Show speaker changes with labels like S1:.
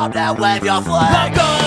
S1: up, then wave your flag.